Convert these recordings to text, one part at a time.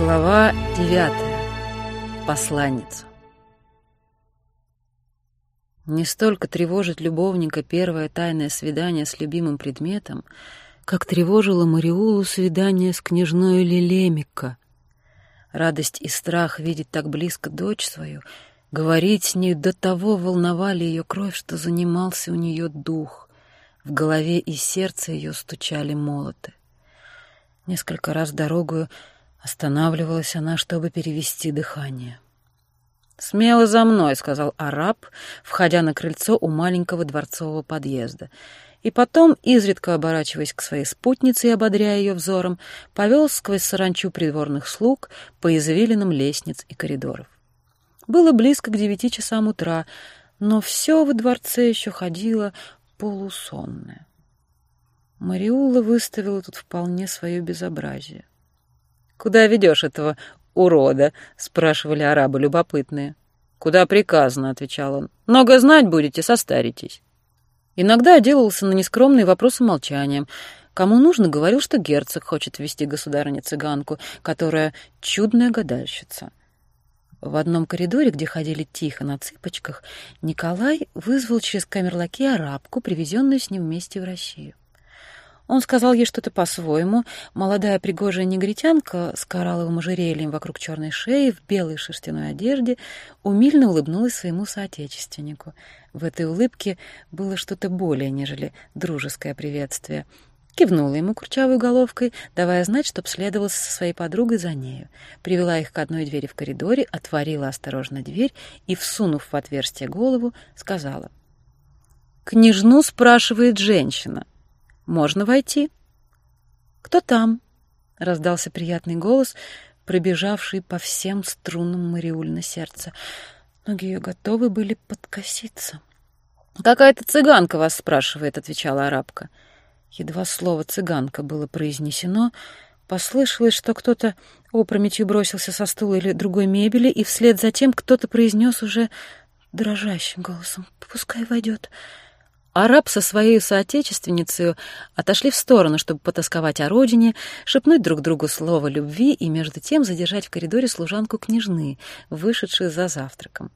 Глава девятая. Посланница. Не столько тревожит любовника первое тайное свидание с любимым предметом, как тревожило Мариулу свидание с княжной Лилемика. Радость и страх видеть так близко дочь свою, говорить с ней до того волновали ее кровь, что занимался у нее дух. В голове и сердце ее стучали молоты. Несколько раз дорогую Останавливалась она, чтобы перевести дыхание. «Смело за мной», — сказал араб, входя на крыльцо у маленького дворцового подъезда. И потом, изредка оборачиваясь к своей спутнице и ободряя ее взором, повел сквозь саранчу придворных слуг по извилинам лестниц и коридоров. Было близко к девяти часам утра, но все во дворце еще ходило полусонное. Мариула выставила тут вполне свое безобразие. «Куда ведешь этого урода?» — спрашивали арабы любопытные. «Куда приказано», — отвечал он. «Много знать будете, состаритесь». Иногда отделался на нескромные вопросы молчанием. Кому нужно, говорил, что герцог хочет вести государыню-цыганку, которая чудная гадальщица. В одном коридоре, где ходили тихо на цыпочках, Николай вызвал через камерлаки арабку, привезенную с ним вместе в Россию. Он сказал ей что-то по-своему. Молодая пригожая негритянка с коралловым ожерельем вокруг черной шеи в белой шерстяной одежде умильно улыбнулась своему соотечественнику. В этой улыбке было что-то более, нежели дружеское приветствие. Кивнула ему курчавой головкой, давая знать, чтоб следовал со своей подругой за нею. Привела их к одной двери в коридоре, отворила осторожно дверь и, всунув в отверстие голову, сказала. «Княжну спрашивает женщина. Можно войти?» «Кто там?» — раздался приятный голос, пробежавший по всем струнам Мариуль на сердце. Ноги ее готовы были подкоситься. «Какая-то цыганка вас спрашивает», — отвечала арабка. Едва слово «цыганка» было произнесено, послышалось, что кто-то опрометью бросился со стула или другой мебели, и вслед за тем кто-то произнес уже дрожащим голосом «Пускай войдет». Араб со своей соотечественницей отошли в сторону, чтобы потасковать о родине, шепнуть друг другу слово любви и между тем задержать в коридоре служанку княжны, вышедшую за завтраком.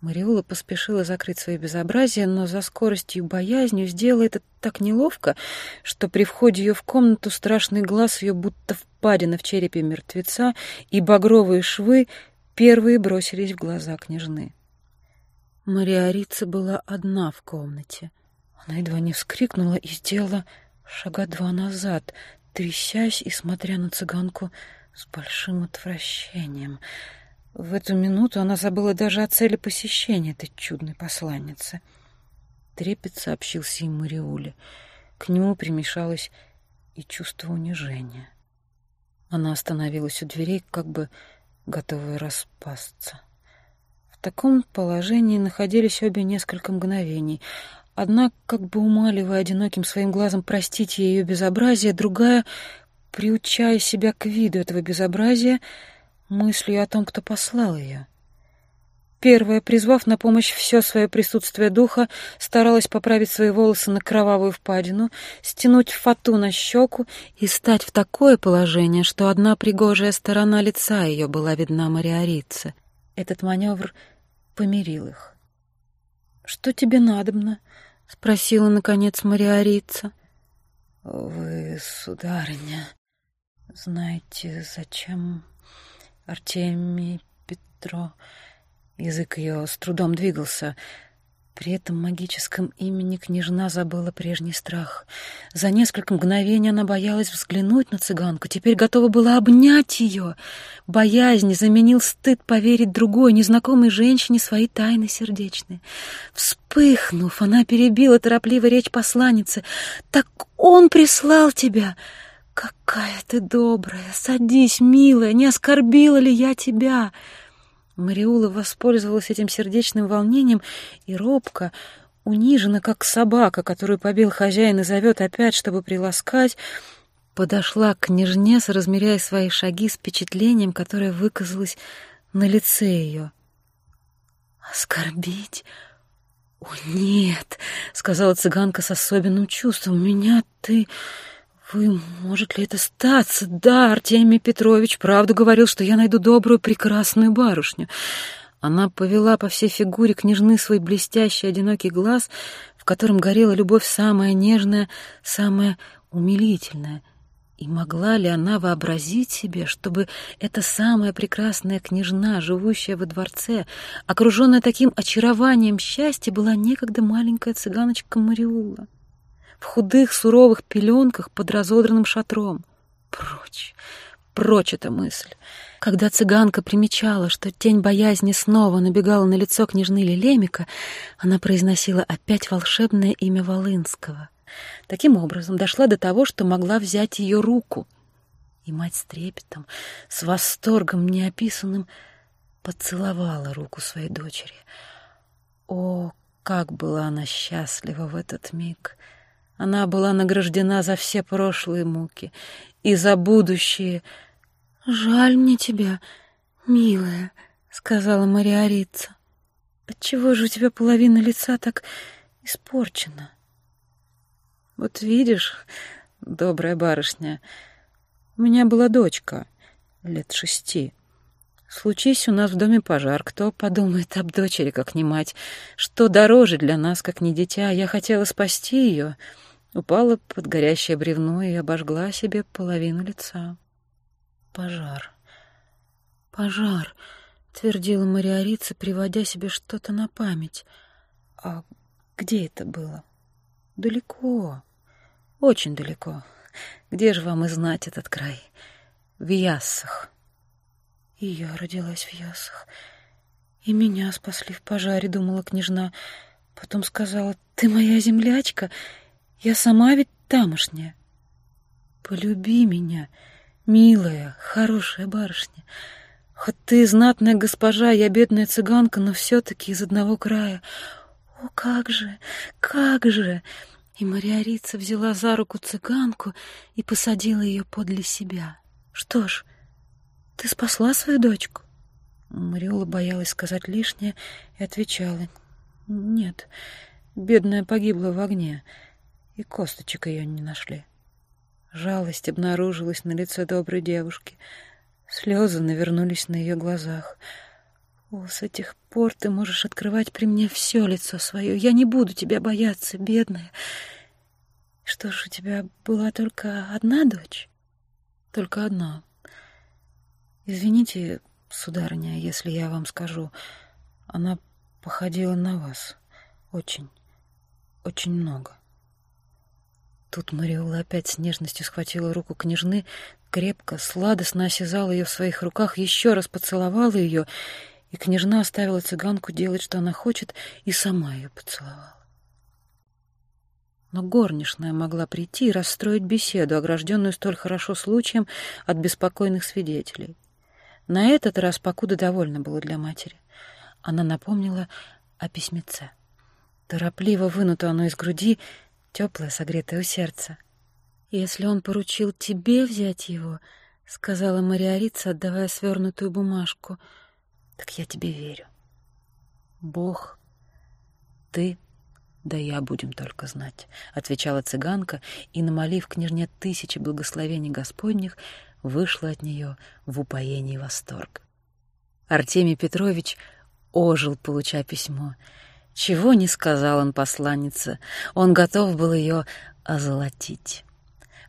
Мариула поспешила закрыть свое безобразие, но за скоростью и боязнью сделала это так неловко, что при входе ее в комнату страшный глаз ее будто впадина в черепе мертвеца, и багровые швы первые бросились в глаза княжны. Мариарица была одна в комнате. Она едва не вскрикнула и сделала шага два назад, трясясь и смотря на цыганку с большим отвращением. В эту минуту она забыла даже о цели посещения этой чудной посланницы. Трепет сообщился им Мариуле. К нему примешалось и чувство унижения. Она остановилась у дверей, как бы готовая распасться. В таком положении находились обе несколько мгновений. Одна, как бы умаливая одиноким своим глазом простить ее безобразие, другая, приучая себя к виду этого безобразия, мыслью о том, кто послал ее. Первая, призвав на помощь все свое присутствие духа, старалась поправить свои волосы на кровавую впадину, стянуть фату на щеку и стать в такое положение, что одна пригожая сторона лица ее была видна Мариорице. Этот маневр помирил их. «Что тебе надобно?» — спросила, наконец, Мариорица. «Вы, сударыня, знаете, зачем Артемий Петро...» Язык ее с трудом двигался — при этом магическом имени княжна забыла прежний страх. За несколько мгновений она боялась взглянуть на цыганку, теперь готова была обнять ее. Боязнь заменил стыд поверить другой, незнакомой женщине свои тайны сердечные. Вспыхнув, она перебила торопливо речь посланницы. «Так он прислал тебя!» «Какая ты добрая! Садись, милая! Не оскорбила ли я тебя?» Мариула воспользовалась этим сердечным волнением и робко, унижена, как собака, которую побил хозяин и зовет опять, чтобы приласкать, подошла к княжне, размеряя свои шаги с впечатлением, которое выказалось на лице ее. «Оскорбить? О, нет!» — сказала цыганка с особенным чувством. «Меня ты Вы, может ли это статься? Да, Артемий Петрович правду говорил, что я найду добрую, прекрасную барышню. Она повела по всей фигуре княжны свой блестящий одинокий глаз, в котором горела любовь самая нежная, самая умилительная. И могла ли она вообразить себе, чтобы эта самая прекрасная княжна, живущая во дворце, окруженная таким очарованием счастья, была некогда маленькая цыганочка Мариула, в худых суровых пеленках под разодранным шатром? Прочь, прочь эта мысль. Когда цыганка примечала, что тень боязни снова набегала на лицо княжны Лелемика, она произносила опять волшебное имя Волынского. Таким образом, дошла до того, что могла взять ее руку. И мать с трепетом, с восторгом неописанным, поцеловала руку своей дочери. О, как была она счастлива в этот миг! Она была награждена за все прошлые муки и за будущие — «Жаль мне тебя, милая», — сказала Мариарица. «Отчего же у тебя половина лица так испорчена?» «Вот видишь, добрая барышня, у меня была дочка лет шести. Случись у нас в доме пожар, кто подумает об дочери, как не мать? Что дороже для нас, как не дитя? Я хотела спасти ее, упала под горящее бревно и обожгла себе половину лица». Пожар. Пожар, твердила Мариорица, приводя себе что-то на память. А где это было? Далеко. Очень далеко. Где же вам и знать этот край? В Яссах. И я родилась в Яссах. И меня спасли в пожаре, думала княжна. Потом сказала, ты моя землячка, я сама ведь тамошняя. Полюби меня, — Милая, хорошая барышня, хоть ты знатная госпожа, я бедная цыганка, но все-таки из одного края. О, как же, как же! И Мариарица взяла за руку цыганку и посадила ее подле себя. Что ж, ты спасла свою дочку? Мариола боялась сказать лишнее и отвечала. Нет, бедная погибла в огне, и косточек ее не нашли. Жалость обнаружилась на лице доброй девушки. Слезы навернулись на ее глазах. «О, с этих пор ты можешь открывать при мне все лицо свое. Я не буду тебя бояться, бедная. Что ж, у тебя была только одна дочь?» «Только одна. Извините, сударыня, если я вам скажу, она походила на вас. Очень, очень много». Тут Мариола опять с нежностью схватила руку княжны, крепко, сладостно осязала ее в своих руках, еще раз поцеловала ее, и княжна оставила цыганку делать, что она хочет, и сама ее поцеловала. Но горничная могла прийти и расстроить беседу, огражденную столь хорошо случаем от беспокойных свидетелей. На этот раз покуда довольно было для матери. Она напомнила о письмеце. Торопливо вынуто оно из груди — теплое, согретое у сердца. «Если он поручил тебе взять его, — сказала Мариарица, отдавая свернутую бумажку, — так я тебе верю. Бог, ты, да я будем только знать, — отвечала цыганка, и, намолив княжне тысячи благословений Господних, вышла от нее в упоении восторг. Артемий Петрович ожил, получая письмо — чего не сказал он посланнице, он готов был ее озолотить.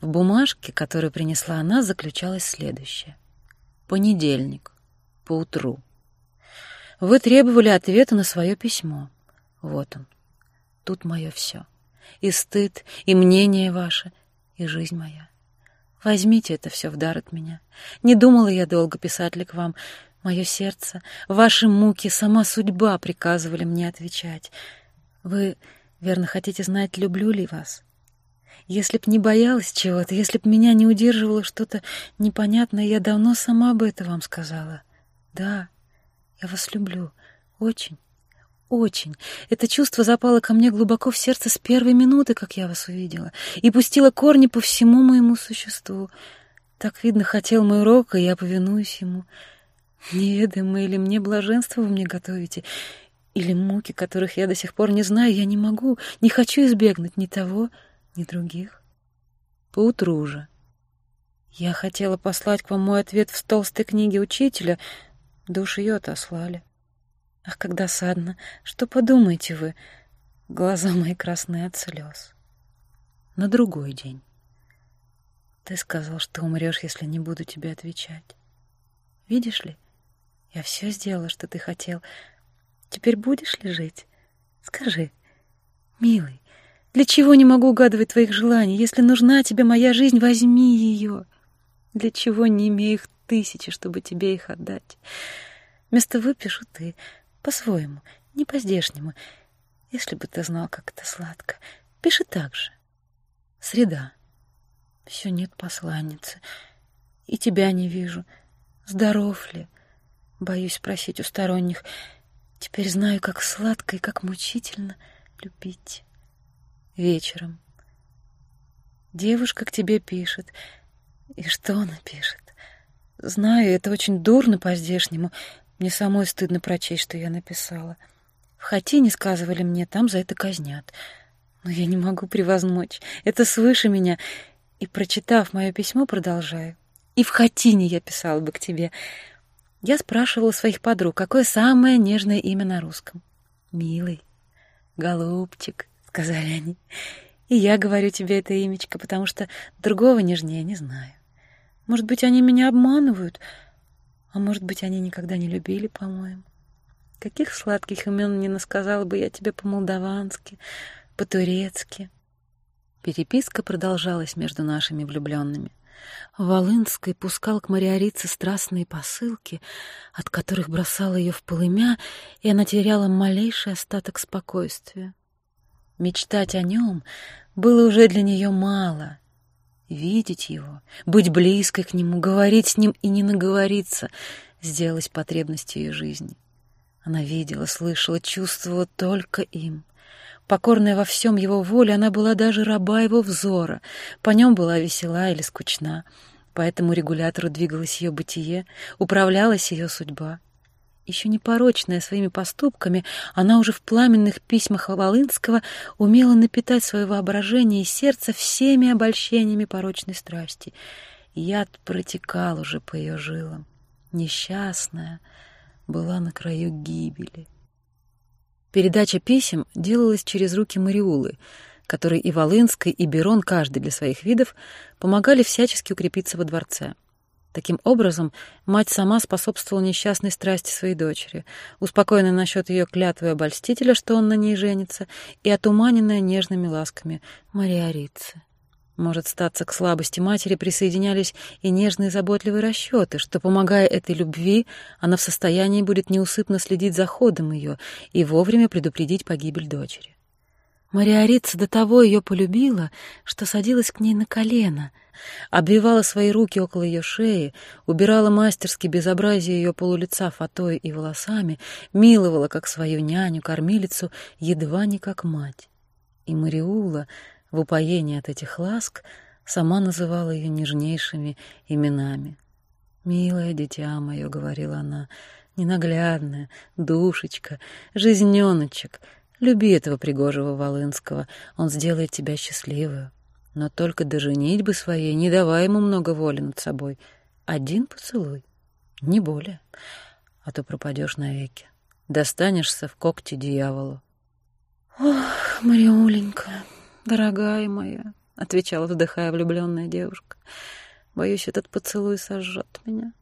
В бумажке, которую принесла она, заключалось следующее. Понедельник, поутру. Вы требовали ответа на свое письмо. Вот он. Тут мое все. И стыд, и мнение ваше, и жизнь моя. Возьмите это все в дар от меня. Не думала я долго писать ли к вам, Мое сердце, ваши муки, сама судьба приказывали мне отвечать. Вы, верно, хотите знать, люблю ли вас? Если б не боялась чего-то, если б меня не удерживало что-то непонятное, я давно сама бы это вам сказала. Да, я вас люблю. Очень, очень. Это чувство запало ко мне глубоко в сердце с первой минуты, как я вас увидела, и пустило корни по всему моему существу. Так, видно, хотел мой рок, и я повинуюсь ему. Неведомо или мне блаженство вы мне готовите, или муки, которых я до сих пор не знаю, я не могу, не хочу избегнуть ни того, ни других. поутру же. Я хотела послать к вам мой ответ в толстой книге учителя, да уж ее отослали. Ах, как досадно! Что подумаете вы? Глаза мои красные от слез. На другой день. Ты сказал, что умрешь, если не буду тебе отвечать. Видишь ли, я все сделала, что ты хотел. Теперь будешь ли жить? Скажи, милый, для чего не могу угадывать твоих желаний? Если нужна тебе моя жизнь, возьми ее. Для чего не имею их тысячи, чтобы тебе их отдать? Вместо выпишу ты, по-своему, не по-здешнему. Если бы ты знал, как это сладко. Пиши так же. Среда. Все нет посланницы. И тебя не вижу. Здоров ли? Боюсь спросить у сторонних. Теперь знаю, как сладко и как мучительно любить. Вечером. Девушка к тебе пишет. И что она пишет? Знаю, это очень дурно по-здешнему. Мне самой стыдно прочесть, что я написала. В Хатине сказывали мне, там за это казнят. Но я не могу превозмочь. Это свыше меня. И, прочитав мое письмо, продолжаю. И в Хатине я писала бы к тебе. Я спрашивала своих подруг, какое самое нежное имя на русском. «Милый, голубчик», — сказали они. И я говорю тебе это имечко, потому что другого нежнее не знаю. Может быть, они меня обманывают, а может быть, они никогда не любили, по-моему. Каких сладких имен не насказала бы я тебе по-молдавански, по-турецки. Переписка продолжалась между нашими влюбленными. Волынской пускал к Мариорице страстные посылки, от которых бросала ее в полымя, и она теряла малейший остаток спокойствия. Мечтать о нем было уже для нее мало. Видеть его, быть близкой к нему, говорить с ним и не наговориться сделалось потребностью ее жизни. Она видела, слышала, чувствовала только им. Покорная во всем его воле, она была даже раба его взора. По нем была весела или скучна. По этому регулятору двигалось ее бытие, управлялась ее судьба. Еще непорочная своими поступками, она уже в пламенных письмах Волынского умела напитать свое воображение и сердце всеми обольщениями порочной страсти. Яд протекал уже по ее жилам. Несчастная была на краю гибели. Передача писем делалась через руки Мариулы, которой и Волынской, и Берон, каждый для своих видов, помогали всячески укрепиться во дворце. Таким образом, мать сама способствовала несчастной страсти своей дочери, успокоенная насчет ее клятвы обольстителя, что он на ней женится, и отуманенная нежными ласками Мариарицы. Может, статься к слабости матери присоединялись и нежные заботливые расчеты, что, помогая этой любви, она в состоянии будет неусыпно следить за ходом ее и вовремя предупредить погибель дочери. Мариарица до того ее полюбила, что садилась к ней на колено, обвивала свои руки около ее шеи, убирала мастерски безобразие ее полулица фатой и волосами, миловала как свою няню, кормилицу, едва не как мать. И Мариула, в упоении от этих ласк, сама называла ее нежнейшими именами. «Милое дитя мое», — говорила она, — «ненаглядная, душечка, жизненочек, Люби этого пригожего Волынского, он сделает тебя счастливую. Но только до женитьбы своей не давай ему много воли над собой. Один поцелуй, не более, а то пропадешь навеки. Достанешься в когти дьяволу. «Ох, Мариуленька, дорогая моя», — отвечала, вздыхая влюбленная девушка, — «боюсь, этот поцелуй сожжет меня».